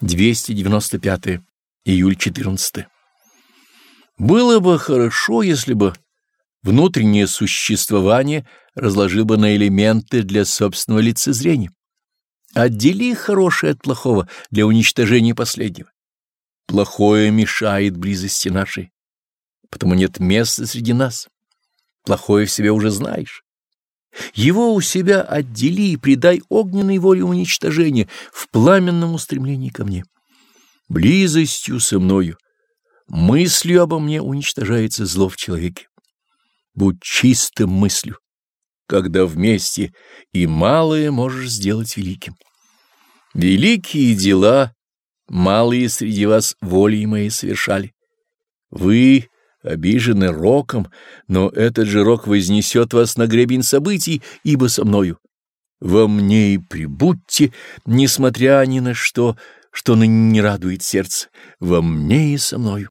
295. Июль 14. Было бы хорошо, если бы внутреннее существование разложил бы на элементы для собственного лицезрения. Отдели хорошее от плохого для уничтожения последнего. Плохое мешает близости нашей, потому нет места среди нас. Плохое в себе уже знаешь. Его у себя отдели и придай огненной воле уничтожения в пламенном устремлении ко мне. Близостью со мною, мыслью обо мне уничтожается зло в человеке. Будь чистым мыслью, когда вместе и малое можешь сделать великим. Великие дела малые среди вас волей моей совершали. Вы обижены роком, но этот же рок вознесет вас на гребень событий, ибо со мною. Во мне и прибудьте, несмотря ни на что, что ныне не радует сердце, во мне и со мною.